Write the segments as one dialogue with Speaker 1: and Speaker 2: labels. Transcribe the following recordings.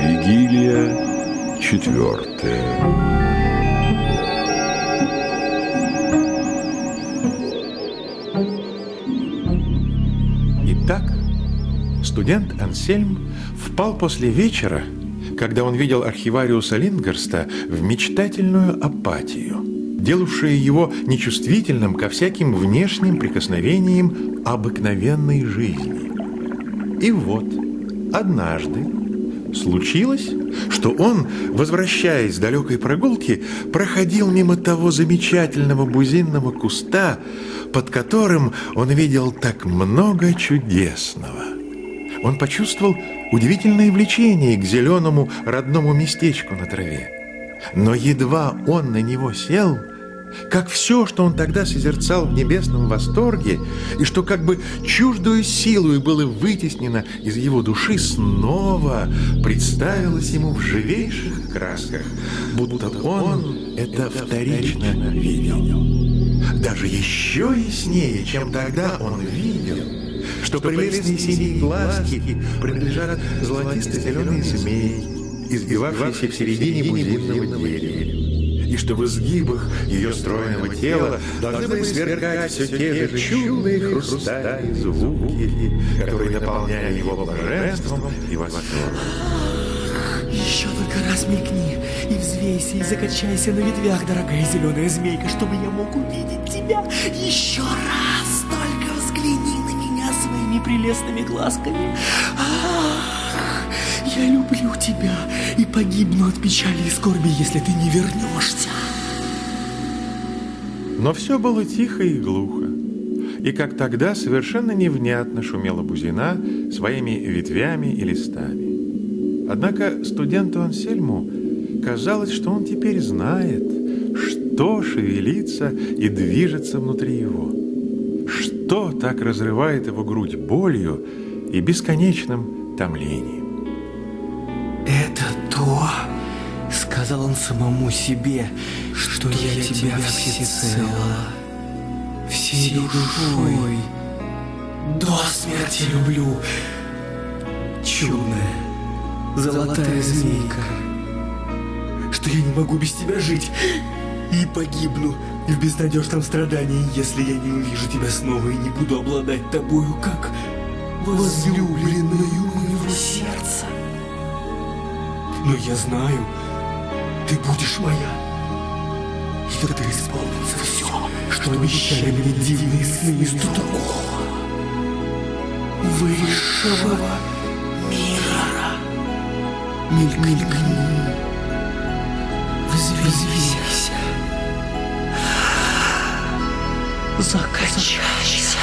Speaker 1: Вигилия четвертая.
Speaker 2: Итак, студент Ансельм впал после вечера, когда он видел архивариуса Лингерста в мечтательную апатию, делавшую его нечувствительным ко всяким внешним прикосновениям обыкновенной жизни. И вот, однажды, случилось, что он, возвращаясь с далекой прогулки, проходил мимо того замечательного бузинного куста, под которым он видел так много чудесного. Он почувствовал удивительное влечение к зеленому родному местечку на траве. Но едва он на него сел, как все, что он тогда созерцал в небесном восторге, и что как бы чуждую силу было вытеснено из его души, снова представилось ему в живейших красках, будто он это вторично видел. Даже еще яснее, чем тогда он видел, что прелестные синие глазки принадлежат золотисто-зеленой змеи, избивавшейся в середине бузинного дерева и что в изгибах ее стройного тела должны были сверкать все те же чудные хрустальные звуки, которые наполняли его блаженством и восторгом.
Speaker 3: Еще только раз мелькни и взвейся и закачайся на ветвях, дорогая зеленая змейка, чтобы я мог увидеть тебя. Еще раз только взгляни на меня своими прелестными глазками. Ах, я люблю тебя и погибну от печали и скорби, если ты не вернешься.
Speaker 2: Но все было тихо и глухо. И как тогда совершенно невнятно шумела бузина своими ветвями и листами. Однако студенту Ансельму казалось, что он теперь знает, что шевелится и движется внутри его. Что так разрывает его грудь болью и бесконечным томлением.
Speaker 3: Сказал он самому себе, что, я, тебя всецело, всей душой, до смерти люблю. Чудная, золотая змейка, что я не могу без тебя жить и погибну в безнадежном страдании, если я не увижу тебя снова и не буду обладать тобою, как возлюбленную моего сердца. Но я знаю, ты будешь моя. И тогда исполнится все, что обещали мне дивные сны из другого, высшего мира. Мелькни, взвейся, закачайся,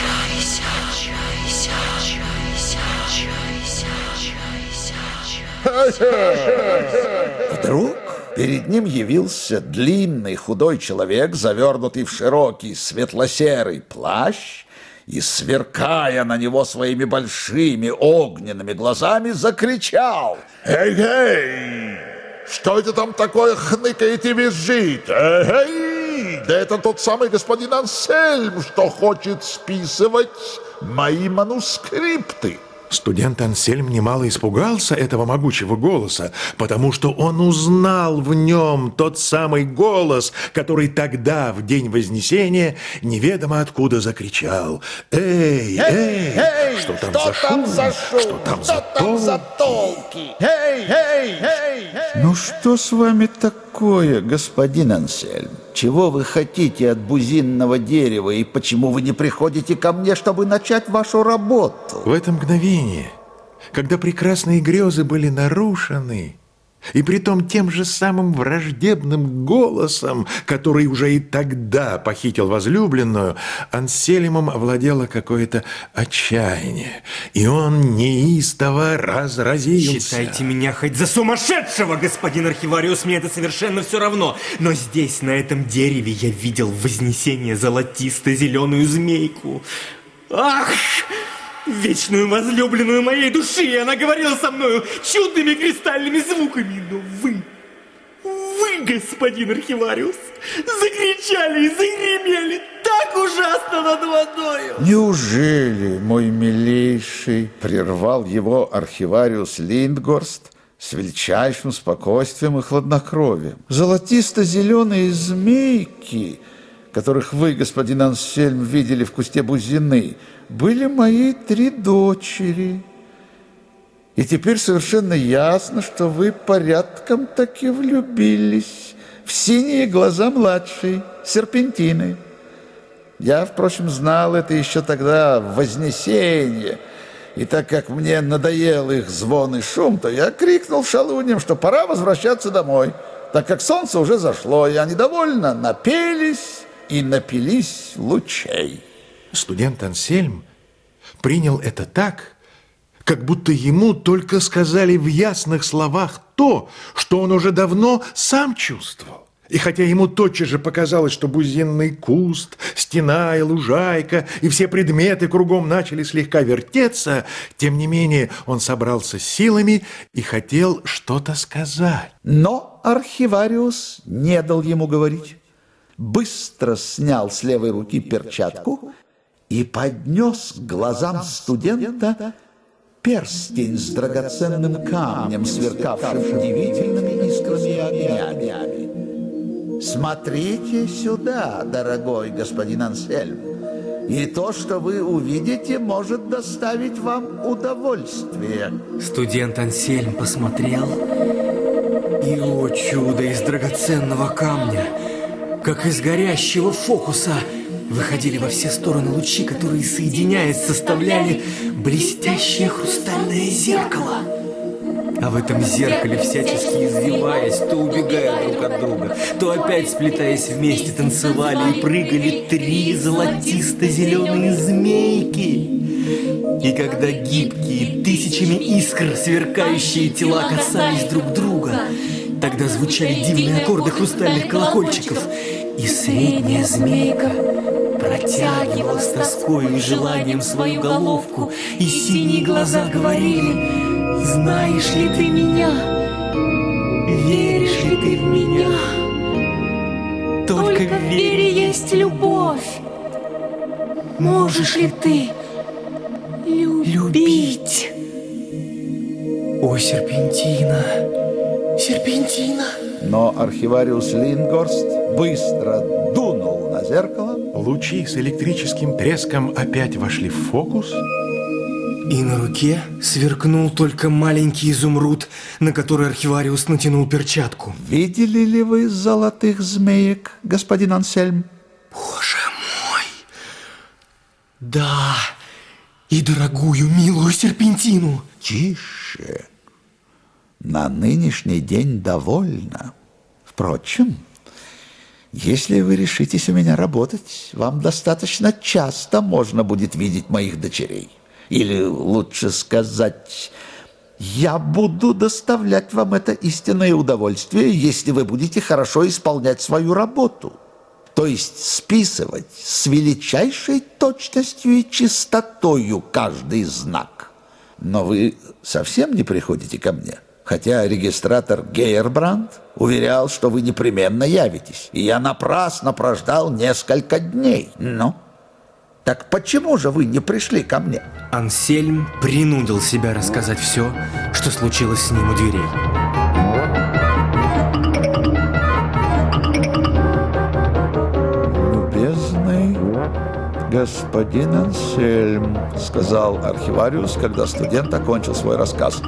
Speaker 3: закачайся,
Speaker 4: Вдруг перед ним явился длинный худой человек, завернутый в широкий светло-серый плащ, и, сверкая на него своими большими огненными глазами, закричал
Speaker 5: «Эй, эй! Что это там такое хныкает и визжит? Эй! Да это тот самый господин Ансельм, что хочет списывать мои манускрипты!»
Speaker 2: Студент Ансельм немало испугался этого могучего голоса, потому что он узнал в нем тот самый голос, который тогда, в день Вознесения, неведомо откуда закричал. «Эй, эй, там
Speaker 4: что
Speaker 2: за шум?
Speaker 4: там за шум?
Speaker 2: Что там
Speaker 4: Что
Speaker 2: за
Speaker 4: там за
Speaker 2: толки?»
Speaker 4: толки? Эй, эй, эй, эй!
Speaker 6: Ну что с вами такое, господин Ансельм? Чего вы хотите от бузинного дерева и почему вы не приходите ко мне, чтобы начать вашу работу?
Speaker 2: В это мгновение, когда прекрасные грезы были нарушены, и притом тем же самым враждебным голосом, который уже и тогда похитил возлюбленную, Анселимом овладело какое-то отчаяние, и он неистово разразился.
Speaker 3: Считайте меня хоть за сумасшедшего, господин архивариус, мне это совершенно все равно. Но здесь, на этом дереве, я видел вознесение золотисто-зеленую змейку. Ах! Вечную возлюбленную моей души, и она говорила со мною чудными кристальными звуками. Но вы, вы, господин архивариус, закричали и загремели так ужасно над водою.
Speaker 6: Неужели, мой милейший, прервал его архивариус Линдгорст, с величайшим спокойствием и хладнокровием. Золотисто-зеленые змейки, которых вы, господин Ансельм, видели в кусте бузины, были мои три дочери. И теперь совершенно ясно, что вы порядком таки влюбились в синие глаза младшей, серпентины. Я, впрочем, знал это еще тогда в Вознесенье, и так как мне надоел их звон и шум, то я крикнул шалуням, что пора возвращаться домой, так как солнце уже зашло, и они довольно напелись и напились лучей.
Speaker 2: Студент Ансельм принял это так, как будто ему только сказали в ясных словах то, что он уже давно сам чувствовал. И хотя ему тотчас же показалось, что бузинный куст, стена и лужайка и все предметы кругом начали слегка вертеться, тем не менее он собрался силами и хотел что-то сказать.
Speaker 6: Но архивариус не дал ему говорить. Быстро снял с левой руки перчатку и поднес к глазам студента перстень с драгоценным камнем, сверкавшим удивительными искрами и огнями. Смотрите сюда, дорогой господин Ансельм, и то, что вы увидите, может доставить вам удовольствие.
Speaker 3: Студент Ансельм посмотрел, и, о чудо, из драгоценного камня, как из горящего фокуса, выходили во все стороны лучи, которые, соединяясь, составляли блестящее хрустальное зеркало. А в этом зеркале, всячески извиваясь, то убегая друг от друга, то опять сплетаясь вместе, танцевали и прыгали три золотисто-зеленые змейки. И когда гибкие, тысячами искр сверкающие тела касались друг друга, тогда звучали дивные аккорды хрустальных колокольчиков, и средняя змейка протягивала с тоской и желанием свою головку, и синие глаза говорили знаешь ли ты меня? Веришь ли ты в меня?
Speaker 7: Только, Только в вере есть любовь. Можешь ли ты любить?
Speaker 3: О, серпентина, серпентина.
Speaker 6: Но архивариус Лингорст быстро дунул на зеркало.
Speaker 2: Лучи с электрическим треском опять вошли в фокус –
Speaker 3: и на руке сверкнул только маленький изумруд, на который архивариус натянул перчатку.
Speaker 6: Видели ли вы золотых змеек, господин Ансельм?
Speaker 3: Боже мой! Да, и дорогую, милую серпентину.
Speaker 6: Тише. На нынешний день довольно. Впрочем, если вы решитесь у меня работать, вам достаточно часто можно будет видеть моих дочерей. Или лучше сказать, я буду доставлять вам это истинное удовольствие, если вы будете хорошо исполнять свою работу. То есть списывать с величайшей точностью и чистотою каждый знак. Но вы совсем не приходите ко мне, хотя регистратор Гейербранд уверял, что вы непременно явитесь, и я напрасно прождал несколько дней. Ну, так почему же вы не пришли ко мне?
Speaker 3: Ансельм принудил себя рассказать все, что случилось с ним у дверей.
Speaker 6: Любезный господин Ансельм, сказал архивариус, когда студент окончил свой рассказ.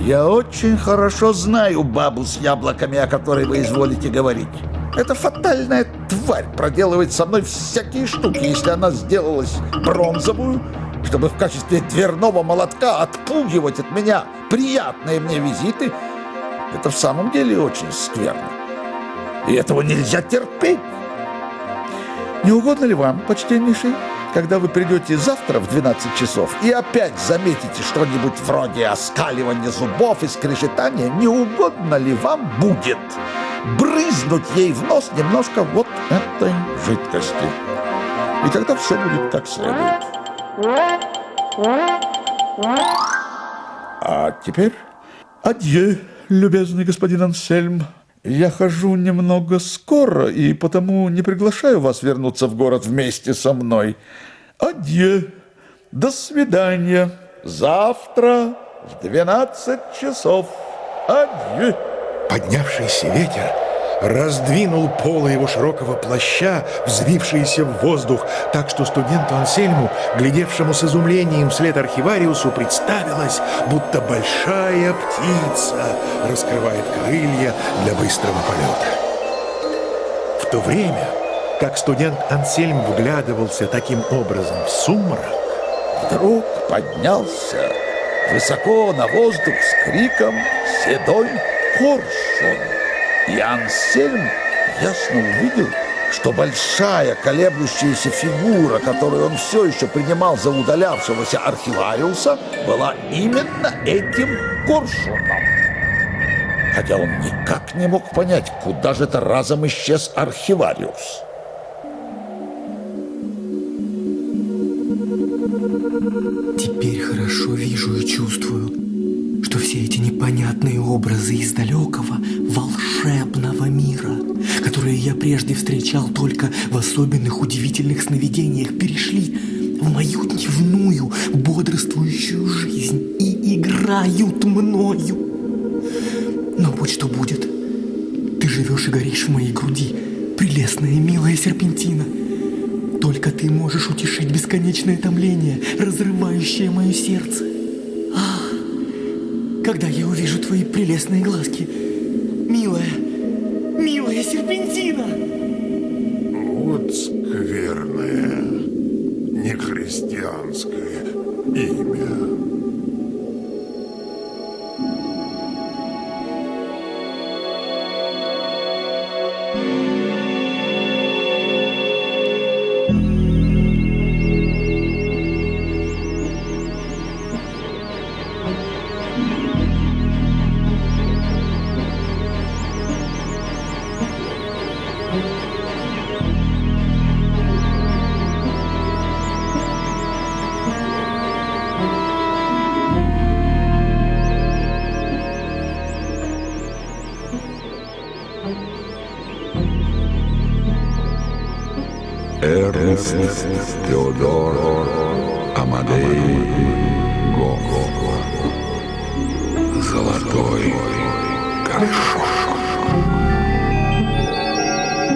Speaker 6: Я очень хорошо знаю бабу с яблоками, о которой вы изволите говорить. Эта фатальная тварь проделывает со мной всякие штуки, если она сделалась бронзовую, чтобы в качестве дверного молотка отпугивать от меня приятные мне визиты. Это в самом деле очень скверно. И этого нельзя терпеть. Не угодно ли вам, почтеннейший, когда вы придете завтра в 12 часов и опять заметите что-нибудь вроде оскаливания зубов и скрежетания, не угодно ли вам будет брызнуть ей в нос немножко вот этой жидкости? И тогда все будет как следует. А теперь адье, любезный господин Ансельм. Я хожу немного скоро, и потому не приглашаю вас вернуться в город вместе со мной. Адье. До свидания. Завтра в 12 часов. Адью.
Speaker 2: Поднявшийся ветер раздвинул полы его широкого плаща, взвившиеся в воздух, так что студенту Ансельму, глядевшему с изумлением вслед архивариусу, представилось, будто большая птица раскрывает крылья для быстрого полета. В то время, как студент Ансельм вглядывался таким образом в сумрак,
Speaker 6: Вдруг поднялся высоко на воздух с криком «Седой коршун!» И Ансельм ясно увидел, что большая колеблющаяся фигура, которую он все еще принимал за удалявшегося архивариуса, была именно этим коршуном. Хотя он никак не мог понять, куда же это разом исчез архивариус.
Speaker 3: Теперь хорошо вижу и чувствую, что все эти непонятные образы из далекого волшебного мира, которые я прежде встречал только в особенных удивительных сновидениях, перешли в мою дневную бодрствующую жизнь и играют мною. Но будь что будет, ты живешь и горишь в моей груди, прелестная милая серпентина. Только ты можешь утешить бесконечное томление, разрывающее мое сердце. Когда я увижу твои прелестные глазки, милая, милая серпентина!
Speaker 1: Вот скверное, нехристианское имя. Эрнст Теодор Амадей Гог. Золотой горшок.